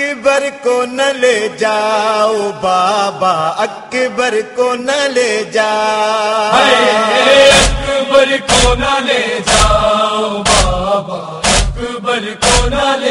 اکبر کو نہ لے جاؤ، بابا اکبر کو نہ لے جاؤ۔ اکبر کو نہ لے جاؤ، بابا اکبر کو نہ لے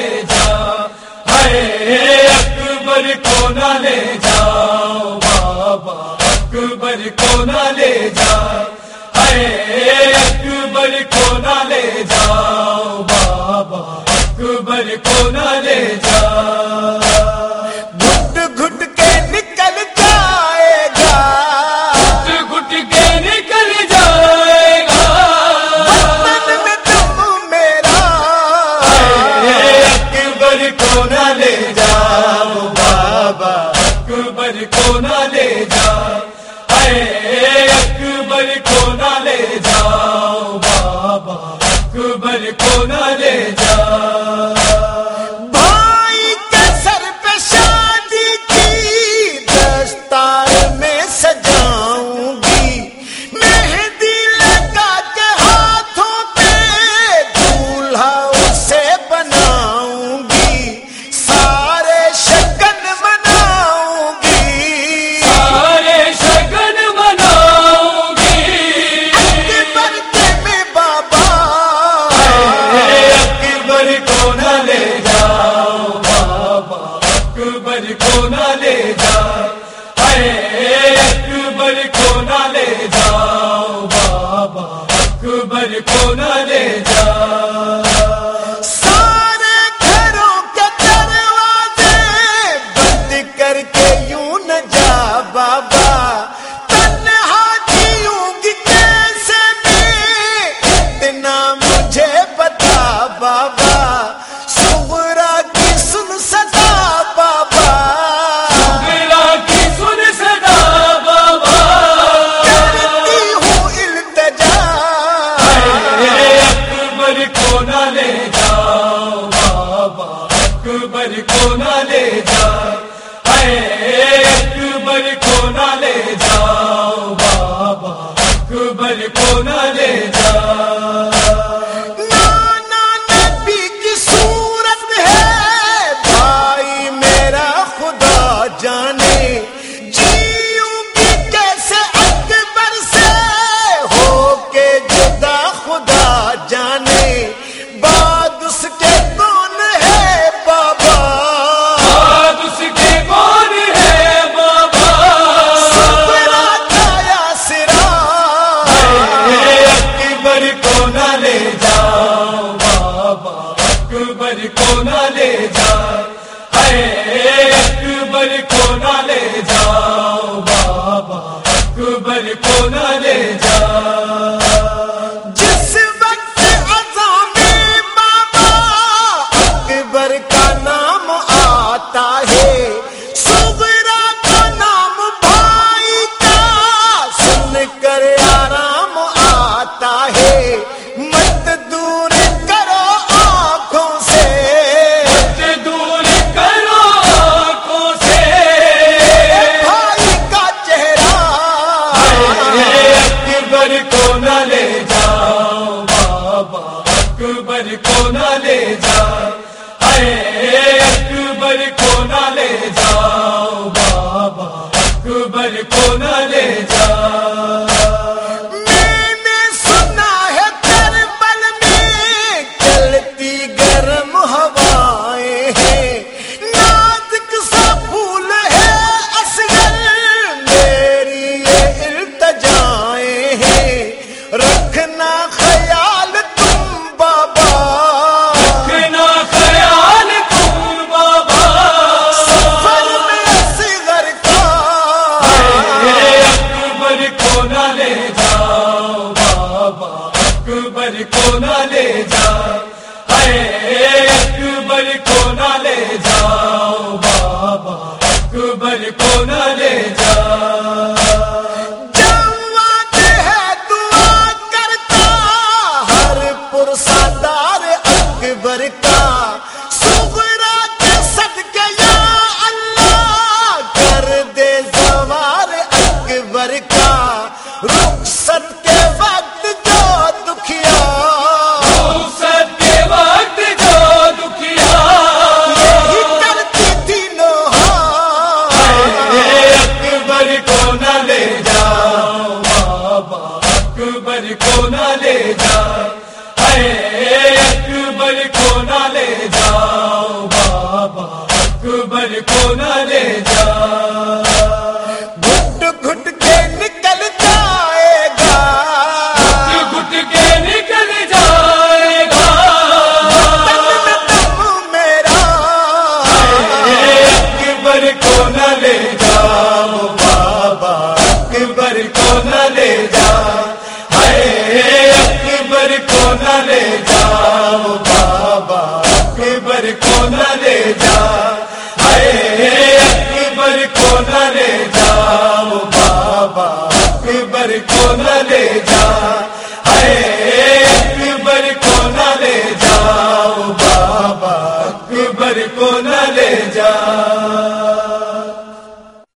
جا۔ اے اکبر کو نہ لے اکبر کو نہ لے جا۔ اکبر کو نہ لے جا خدا اکبر کو نہ لے جا، بابا اکبر کو نہ لے جا۔ اے اکبر کو نہ لے جا، بابا اکبر کو نہ لے جاؤ بابا اکبر کو نہ لے جاؤ ہے اکبر کو نہ لے جاؤ، بابا اکبر کو نہ لے بابا اکبر کو نہ لے جا۔